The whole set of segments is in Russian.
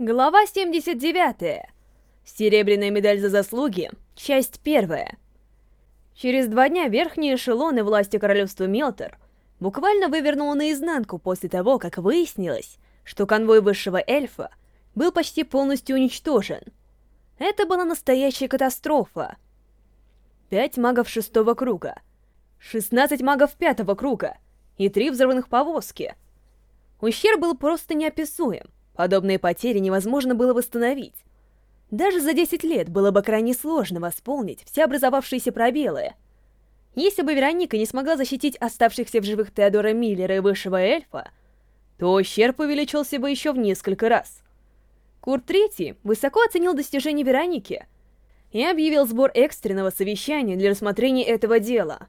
Глава 79. Серебряная медаль за заслуги. Часть первая. Через два дня верхние эшелоны власти королевства Мелтер буквально вывернуло наизнанку после того, как выяснилось, что конвой высшего эльфа был почти полностью уничтожен. Это была настоящая катастрофа. Пять магов шестого круга, 16 магов пятого круга и три взорванных повозки. Ущерб был просто неописуем. Подобные потери невозможно было восстановить. Даже за 10 лет было бы крайне сложно восполнить все образовавшиеся пробелы. Если бы Вероника не смогла защитить оставшихся в живых Теодора Миллера и Высшего Эльфа, то ущерб увеличился бы еще в несколько раз. Курт Третий высоко оценил достижения Вероники и объявил сбор экстренного совещания для рассмотрения этого дела.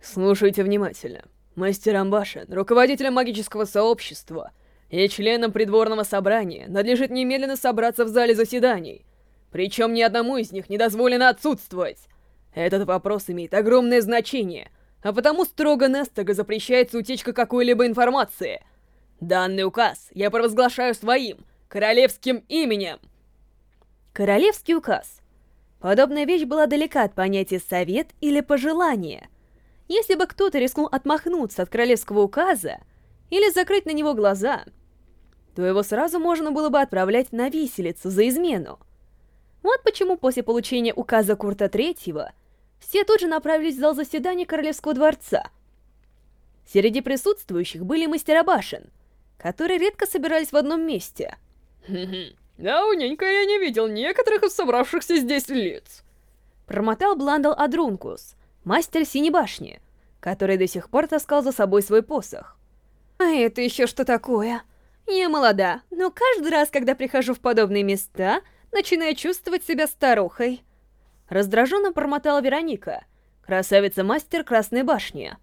«Слушайте внимательно. Мастер Амбашин, руководителем магического сообщества — и членам придворного собрания надлежит немедленно собраться в зале заседаний. Причем ни одному из них не дозволено отсутствовать. Этот вопрос имеет огромное значение, а потому строго-настрого запрещается утечка какой-либо информации. Данный указ я провозглашаю своим, королевским именем. Королевский указ. Подобная вещь была далека от понятия «совет» или «пожелание». Если бы кто-то рискнул отмахнуться от королевского указа или закрыть на него глаза, то его сразу можно было бы отправлять на виселицу за измену. Вот почему после получения указа Курта Третьего все тут же направились в зал заседания Королевского дворца. Среди присутствующих были мастера башен, которые редко собирались в одном месте. «Давненько я не видел некоторых из собравшихся здесь лиц», промотал Бландал Адрункус, мастер Синей башни, который до сих пор таскал за собой свой посох. «А это еще что такое?» Я молода, но каждый раз, когда прихожу в подобные места, начинаю чувствовать себя старухой. Раздраженно промотала Вероника, красавица-мастер Красной Башни.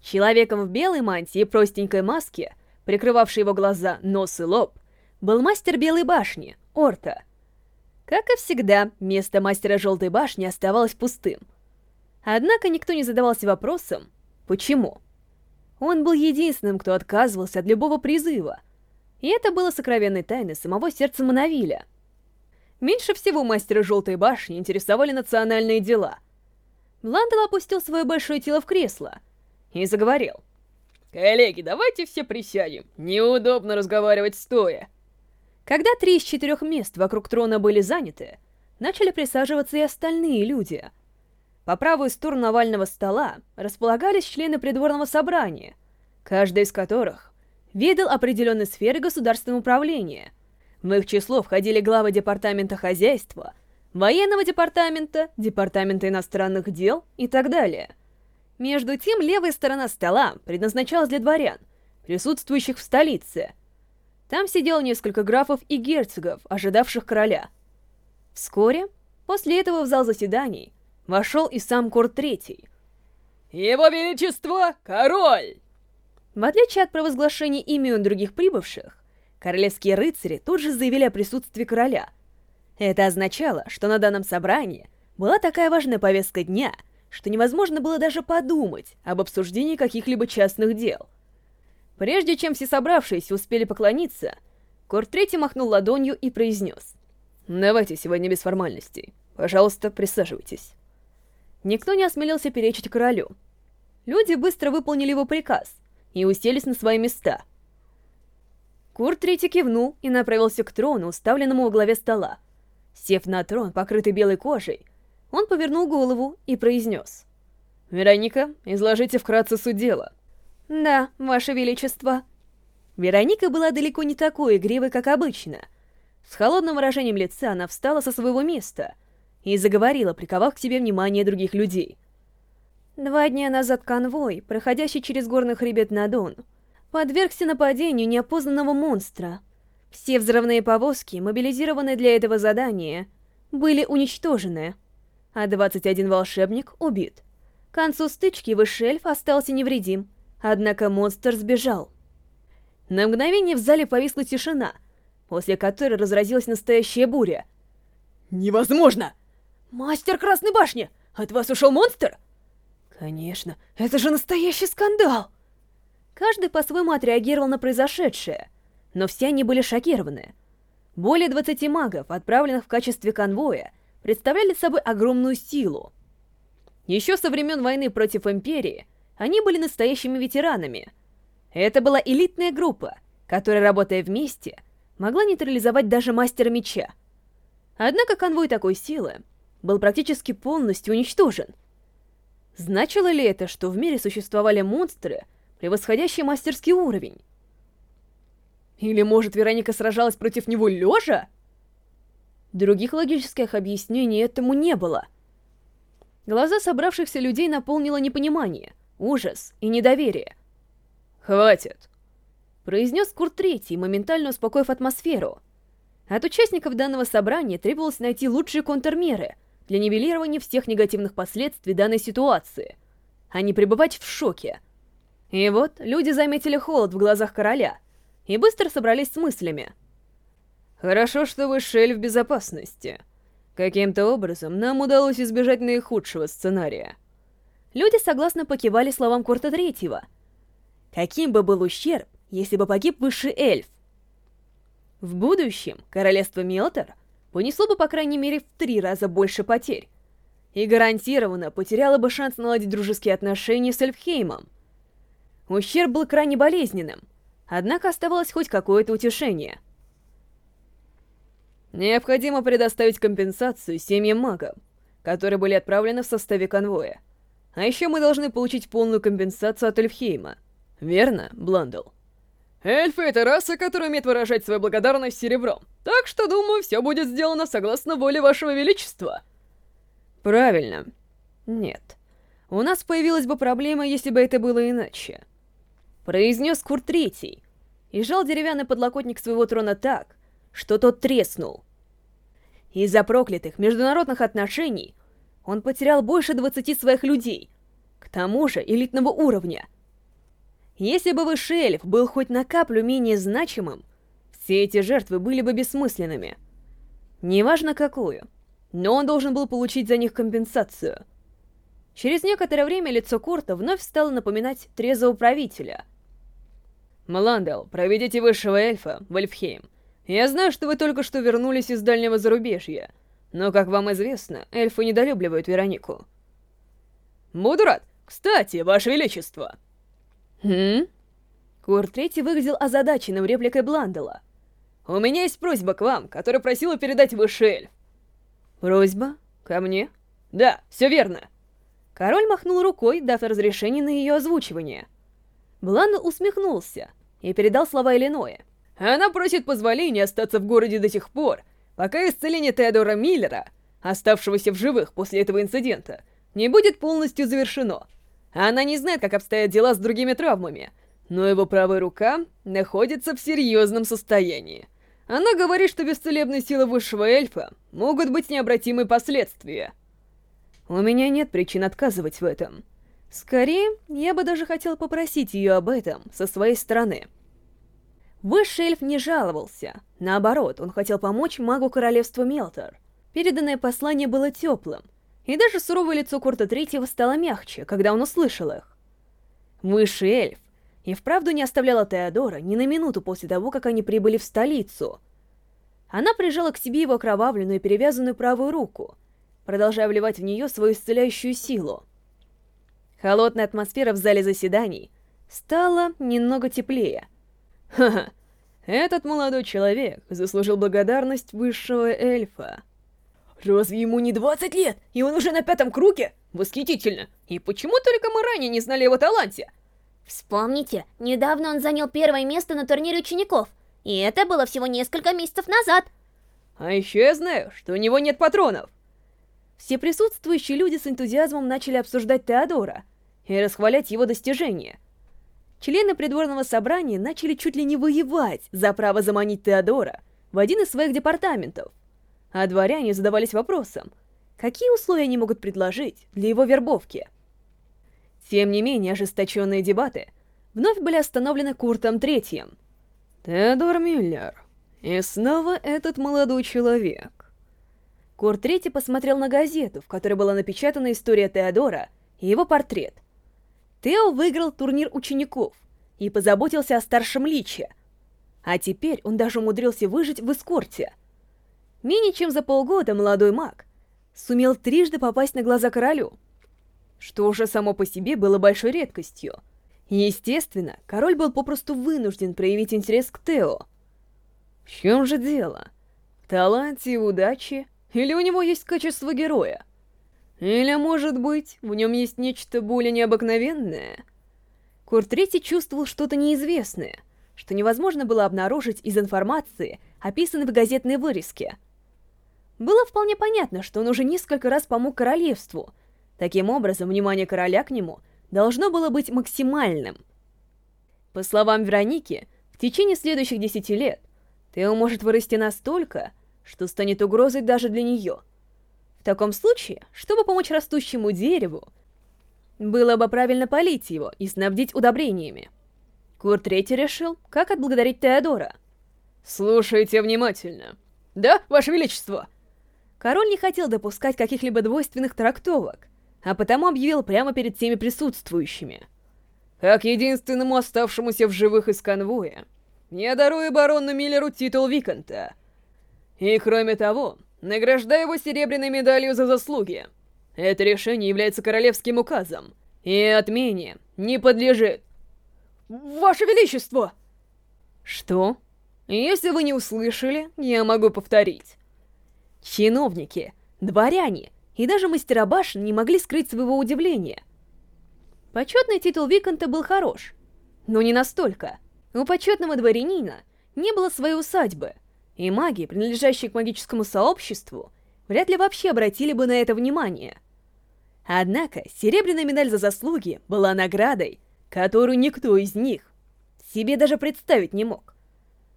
Человеком в белой мантии и простенькой маске, прикрывавшей его глаза, нос и лоб, был мастер Белой Башни, Орта. Как и всегда, место мастера Желтой Башни оставалось пустым. Однако никто не задавался вопросом, Почему? Он был единственным, кто отказывался от любого призыва. И это было сокровенной тайной самого сердца Монавиля. Меньше всего мастера Желтой Башни интересовали национальные дела. Бландел опустил свое большое тело в кресло и заговорил. «Коллеги, давайте все присядем. Неудобно разговаривать стоя». Когда три из четырех мест вокруг трона были заняты, начали присаживаться и остальные люди — по правую сторону овального стола располагались члены придворного собрания, каждый из которых видел определенные сферы государственного управления. В их число входили главы департамента хозяйства, военного департамента, департамента иностранных дел и так далее. Между тем, левая сторона стола предназначалась для дворян, присутствующих в столице. Там сидело несколько графов и герцогов, ожидавших короля. Вскоре, после этого в зал заседаний, вошел и сам Курт Третий. «Его Величество — король!» В отличие от провозглашения имен других прибывших, королевские рыцари тут же заявили о присутствии короля. Это означало, что на данном собрании была такая важная повестка дня, что невозможно было даже подумать об обсуждении каких-либо частных дел. Прежде чем все собравшиеся успели поклониться, Корт Третий махнул ладонью и произнес. «Давайте сегодня без формальностей. Пожалуйста, присаживайтесь». Никто не осмелился перечить королю. Люди быстро выполнили его приказ и уселись на свои места. Курт Третий кивнул и направился к трону, уставленному во главе стола. Сев на трон, покрытый белой кожей, он повернул голову и произнес. «Вероника, изложите вкратце суть дела». «Да, Ваше Величество». Вероника была далеко не такой игривой, как обычно. С холодным выражением лица она встала со своего места и заговорила, приковав к себе внимание других людей. Два дня назад конвой, проходящий через горный хребет Надон, подвергся нападению неопознанного монстра. Все взрывные повозки, мобилизированные для этого задания, были уничтожены, а 21 волшебник убит. К концу стычки высший эльф остался невредим, однако монстр сбежал. На мгновение в зале повисла тишина, после которой разразилась настоящая буря. «Невозможно!» «Мастер Красной Башни! От вас ушел монстр?» «Конечно, это же настоящий скандал!» Каждый по-своему отреагировал на произошедшее, но все они были шокированы. Более 20 магов, отправленных в качестве конвоя, представляли собой огромную силу. Еще со времен войны против Империи они были настоящими ветеранами. Это была элитная группа, которая, работая вместе, могла нейтрализовать даже мастера меча. Однако конвой такой силы был практически полностью уничтожен. Значило ли это, что в мире существовали монстры, превосходящие мастерский уровень? Или, может, Вероника сражалась против него лежа? Других логических объяснений этому не было. Глаза собравшихся людей наполнило непонимание, ужас и недоверие. «Хватит!» — произнес Курт Третий, моментально успокоив атмосферу. От участников данного собрания требовалось найти лучшие контрмеры для нивелирования всех негативных последствий данной ситуации, а не пребывать в шоке. И вот люди заметили холод в глазах короля и быстро собрались с мыслями. «Хорошо, что вы шель в безопасности. Каким-то образом нам удалось избежать наихудшего сценария». Люди согласно покивали словам Курта Третьего. Каким бы был ущерб, если бы погиб высший эльф? В будущем королевство Мелтор понесло бы по крайней мере в три раза больше потерь и гарантированно потеряло бы шанс наладить дружеские отношения с Эльфхеймом. Ущерб был крайне болезненным, однако оставалось хоть какое-то утешение. Необходимо предоставить компенсацию семьям магов, которые были отправлены в составе конвоя. А еще мы должны получить полную компенсацию от Эльфхейма. Верно, Бландл? Эльфы — это раса, которая умеет выражать свою благодарность серебром. Так что, думаю, все будет сделано согласно воле вашего величества. Правильно. Нет. У нас появилась бы проблема, если бы это было иначе. Произнес Курт Третий и жал деревянный подлокотник своего трона так, что тот треснул. Из-за проклятых международных отношений он потерял больше 20 своих людей, к тому же элитного уровня — если бы высший эльф был хоть на каплю менее значимым, все эти жертвы были бы бессмысленными. Неважно какую, но он должен был получить за них компенсацию. Через некоторое время лицо Курта вновь стало напоминать трезвого правителя. «Мландел, проведите высшего эльфа в Эльфхейм. Я знаю, что вы только что вернулись из дальнего зарубежья, но, как вам известно, эльфы недолюбливают Веронику». «Буду рад. Кстати, Ваше Величество!» «Хм?» Курт Третий выглядел озадаченным репликой Бландела. «У меня есть просьба к вам, которую просила передать высший эльф». «Просьба? Ко мне?» «Да, все верно». Король махнул рукой, дав разрешение на ее озвучивание. Бландел усмехнулся и передал слова Иллиноя. «Она просит позволения остаться в городе до тех пор, пока исцеление Теодора Миллера, оставшегося в живых после этого инцидента, не будет полностью завершено». Она не знает, как обстоят дела с другими травмами, но его правая рука находится в серьезном состоянии. Она говорит, что без целебной силы высшего эльфа могут быть необратимые последствия. У меня нет причин отказывать в этом. Скорее, я бы даже хотел попросить ее об этом со своей стороны. Высший эльф не жаловался. Наоборот, он хотел помочь магу королевства Мелтор. Переданное послание было теплым, и даже суровое лицо Курта Третьего стало мягче, когда он услышал их. Высший эльф и вправду не оставляла Теодора ни на минуту после того, как они прибыли в столицу. Она прижала к себе его окровавленную и перевязанную правую руку, продолжая вливать в нее свою исцеляющую силу. Холодная атмосфера в зале заседаний стала немного теплее. Ха-ха, этот молодой человек заслужил благодарность высшего эльфа. Разве ему не 20 лет, и он уже на пятом круге? Восхитительно! И почему только мы ранее не знали его таланте? Вспомните, недавно он занял первое место на турнире учеников, и это было всего несколько месяцев назад. А еще я знаю, что у него нет патронов. Все присутствующие люди с энтузиазмом начали обсуждать Теодора и расхвалять его достижения. Члены придворного собрания начали чуть ли не воевать за право заманить Теодора в один из своих департаментов а дворяне задавались вопросом, какие условия они могут предложить для его вербовки. Тем не менее, ожесточенные дебаты вновь были остановлены Куртом Третьим. «Теодор Мюллер. И снова этот молодой человек». Курт Третий посмотрел на газету, в которой была напечатана история Теодора и его портрет. Тео выиграл турнир учеников и позаботился о старшем личе. А теперь он даже умудрился выжить в эскорте. Менее чем за полгода молодой маг сумел трижды попасть на глаза королю, что уже само по себе было большой редкостью. Естественно, король был попросту вынужден проявить интерес к Тео. В чем же дело? В таланте и удаче? Или у него есть качество героя? Или, может быть, в нем есть нечто более необыкновенное? Курт Третий чувствовал что-то неизвестное, что невозможно было обнаружить из информации, описанной в газетной вырезке. Было вполне понятно, что он уже несколько раз помог королевству. Таким образом, внимание короля к нему должно было быть максимальным. По словам Вероники, в течение следующих десяти лет Тео может вырасти настолько, что станет угрозой даже для нее — в таком случае, чтобы помочь растущему дереву, было бы правильно полить его и снабдить удобрениями. Курт Третий решил, как отблагодарить Теодора. «Слушайте внимательно. Да, Ваше Величество?» Король не хотел допускать каких-либо двойственных трактовок, а потому объявил прямо перед всеми присутствующими. «Как единственному оставшемуся в живых из конвоя, я дарую барону Миллеру титул Виконта. И кроме того, награждая его серебряной медалью за заслуги. Это решение является королевским указом, и отмене не подлежит. Ваше Величество! Что? Если вы не услышали, я могу повторить. Чиновники, дворяне и даже мастера башен не могли скрыть своего удивления. Почетный титул Виконта был хорош, но не настолько. У почетного дворянина не было своей усадьбы, и маги, принадлежащие к магическому сообществу, вряд ли вообще обратили бы на это внимание. Однако, серебряная медаль за заслуги была наградой, которую никто из них себе даже представить не мог.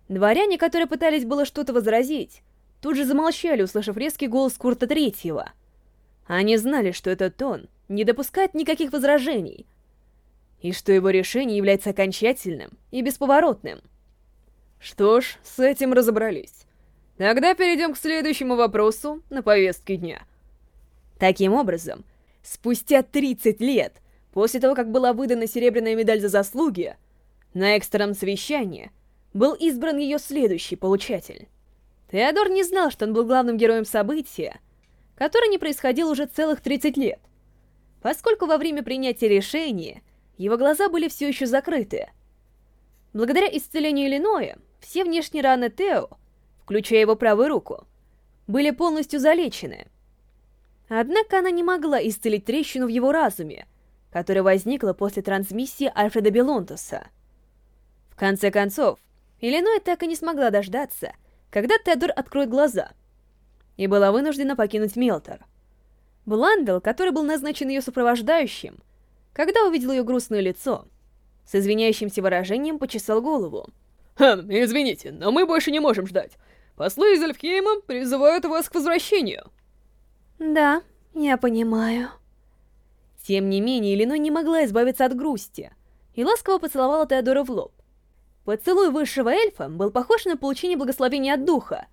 Дворяне, которые пытались было что-то возразить, тут же замолчали, услышав резкий голос Курта Третьего. Они знали, что этот тон не допускает никаких возражений, и что его решение является окончательным и бесповоротным — что ж, с этим разобрались. Тогда перейдем к следующему вопросу на повестке дня. Таким образом, спустя 30 лет после того, как была выдана серебряная медаль за заслуги, на экстренном совещании был избран ее следующий получатель. Теодор не знал, что он был главным героем события, которое не происходило уже целых 30 лет, поскольку во время принятия решения его глаза были все еще закрыты. Благодаря исцелению Иллиноя, все внешние раны Тео, включая его правую руку, были полностью залечены. Однако она не могла исцелить трещину в его разуме, которая возникла после трансмиссии Альфреда Белонтуса. В конце концов, Иллиной так и не смогла дождаться, когда Теодор откроет глаза, и была вынуждена покинуть Мелтор. Бландел, который был назначен ее сопровождающим, когда увидел ее грустное лицо, с извиняющимся выражением почесал голову. Хм, извините, но мы больше не можем ждать. Послы из Эльфхейма призывают вас к возвращению. Да, я понимаю. Тем не менее, Иллиной не могла избавиться от грусти и ласково поцеловала Теодора в лоб. Поцелуй высшего эльфа был похож на получение благословения от духа.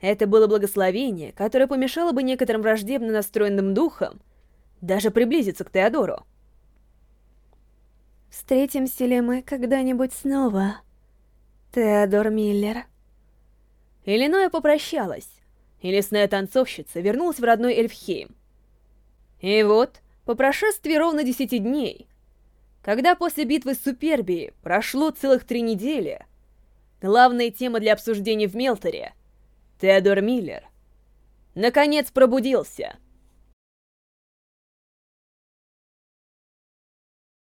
Это было благословение, которое помешало бы некоторым враждебно настроенным духам даже приблизиться к Теодору. «Встретимся ли мы когда-нибудь снова?» Теодор Миллер. Иллиноя попрощалась, и лесная танцовщица вернулась в родной Эльфхейм. И вот, по прошествии ровно десяти дней, когда после битвы с Супербией прошло целых три недели, главная тема для обсуждения в Мелторе, Теодор Миллер, наконец пробудился —